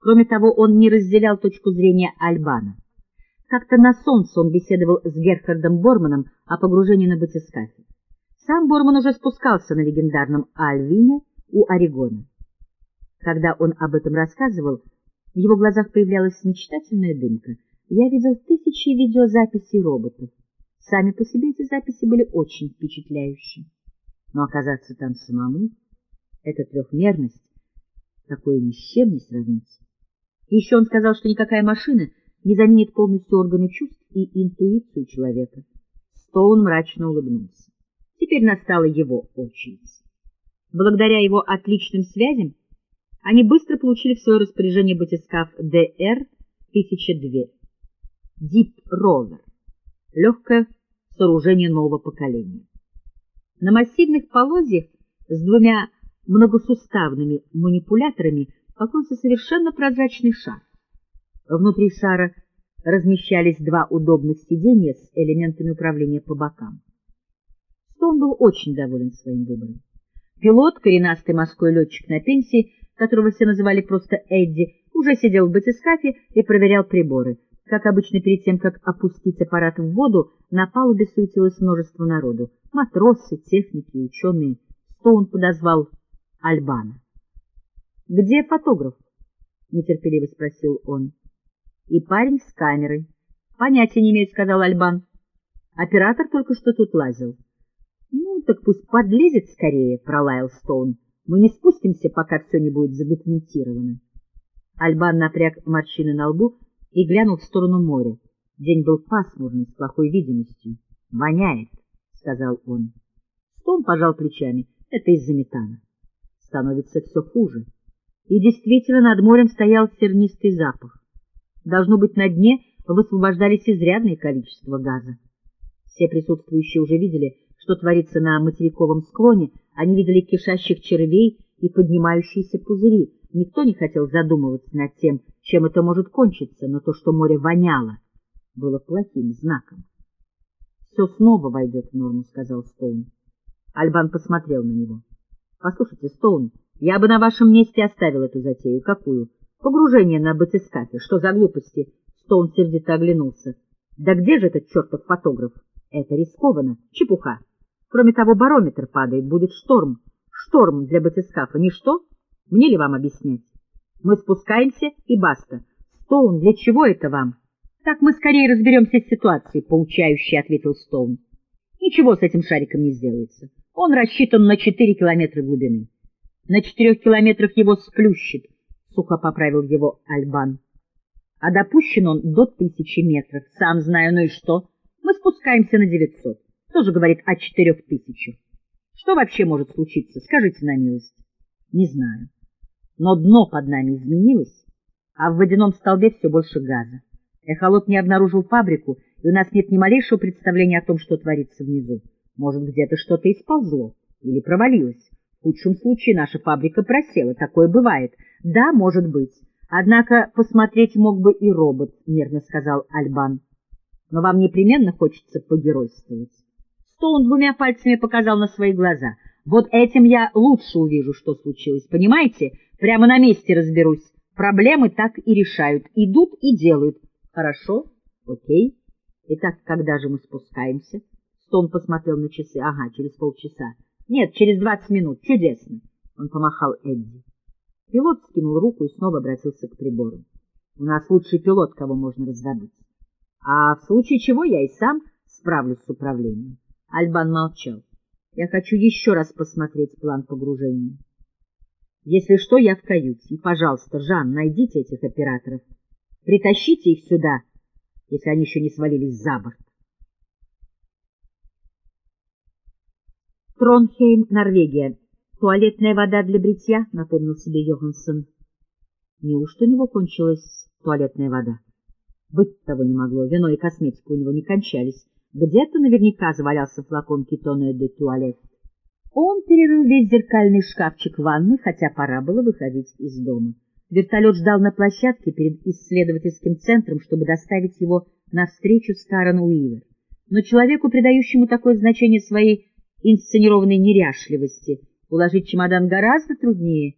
Кроме того, он не разделял точку зрения Альбана. Как-то на солнце он беседовал с Герхардом Борманом о погружении на батискафе. Сам Борман уже спускался на легендарном Альвине у Орегона. Когда он об этом рассказывал, в его глазах появлялась мечтательная дымка. Я видел тысячи видеозаписей роботов. Сами по себе эти записи были очень впечатляющие. Но оказаться там самому — эта трехмерность, такое ни с чем не сравнить. Еще он сказал, что никакая машина не заменит полностью органы чувств и интуицию человека. Стоун мрачно улыбнулся. Теперь настала его очередь. Благодаря его отличным связям они быстро получили в свое распоряжение батискаф ДР-1002, Deep Rover, легкое сооружение нового поколения. На массивных полозьях с двумя многосуставными манипуляторами покоился совершенно прозрачный шар. Внутри шара размещались два удобных сиденья с элементами управления по бокам. Стоун был очень доволен своим выбором. Пилот, коренастый морской летчик на пенсии, которого все называли просто Эдди, уже сидел в батискафе и проверял приборы. Как обычно, перед тем, как опустить аппарат в воду, на палубе суетилось множество народу. Матросы, техники, ученые. Стоун подозвал Альбана. — Где фотограф? — нетерпеливо спросил он. — И парень с камерой. — Понятия не имеет, — сказал Альбан. Оператор только что тут лазил. — Ну, так пусть подлезет скорее, — пролаял Стоун. Мы не спустимся, пока все не будет задокументировано. Альбан напряг морщины на лбу и глянул в сторону моря. День был пасмурный, с плохой видимостью. — Воняет, — сказал он. Стоун пожал плечами. Это из-за метана. Становится все хуже. И действительно над морем стоял сернистый запах. Должно быть, на дне высвобождались изрядное количество газа. Все присутствующие уже видели, что творится на материковом склоне, они видели кишащих червей и поднимающиеся пузыри. Никто не хотел задумываться над тем, чем это может кончиться, но то, что море воняло, было плохим знаком. — Все снова войдет в норму, — сказал Стоун. Альбан посмотрел на него. — Послушайте, Стоун, я бы на вашем месте оставил эту затею. Какую? Погружение на батискафе. Что за глупости? Стоун сердито оглянулся. — Да где же этот чертов фотограф? Это рискованно. Чепуха. Кроме того, барометр падает, будет шторм. Шторм для батискафа — ничто? Мне ли вам объяснять? Мы спускаемся, и баста. Стоун, для чего это вам? Так мы скорее разберемся с ситуацией, — поучающе ответил Стоун. Ничего с этим шариком не сделается. Он рассчитан на четыре километра глубины. На четырех километрах его сплющит, — сухо поправил его Альбан. А допущен он до тысячи метров. Сам знаю, ну и что? Мы спускаемся на девятьсот тоже говорит о четырех тысячах. Что вообще может случиться, скажите на милость? Не знаю. Но дно под нами изменилось, а в водяном столбе все больше газа. Эхолот не обнаружил фабрику, и у нас нет ни малейшего представления о том, что творится внизу. Может, где-то что-то исползло или провалилось. В худшем случае наша фабрика просела, такое бывает. Да, может быть. Однако посмотреть мог бы и робот, — нервно сказал Альбан. Но вам непременно хочется погеройствовать. Стоун двумя пальцами показал на свои глаза. Вот этим я лучше увижу, что случилось, понимаете? Прямо на месте разберусь. Проблемы так и решают. Идут и делают. Хорошо? Окей. Итак, когда же мы спускаемся? Стоун посмотрел на часы. Ага, через полчаса. Нет, через двадцать минут. Чудесно. Он помахал Эдди. Пилот скинул руку и снова обратился к прибору. У нас лучший пилот, кого можно раздобыть. А в случае чего я и сам справлюсь с управлением. Альбан молчал. Я хочу еще раз посмотреть план погружения. Если что, я в каюте. И, пожалуйста, Жан, найдите этих операторов. Притащите их сюда, если они еще не свалились за борт. Тронхейм, Норвегия. Туалетная вода для бритья, напомнил себе Йоханссон. Неужто у него кончилась туалетная вода? Быть того не могло, вино и косметика у него не кончались. Где-то наверняка завалялся флакон кетона де туалет. Он перерыл весь зеркальный шкафчик ванны, хотя пора было выходить из дома. Вертолет ждал на площадке перед исследовательским центром, чтобы доставить его на встречу с Карен Уивер. Но человеку, придающему такое значение своей инсценированной неряшливости, уложить чемодан гораздо труднее,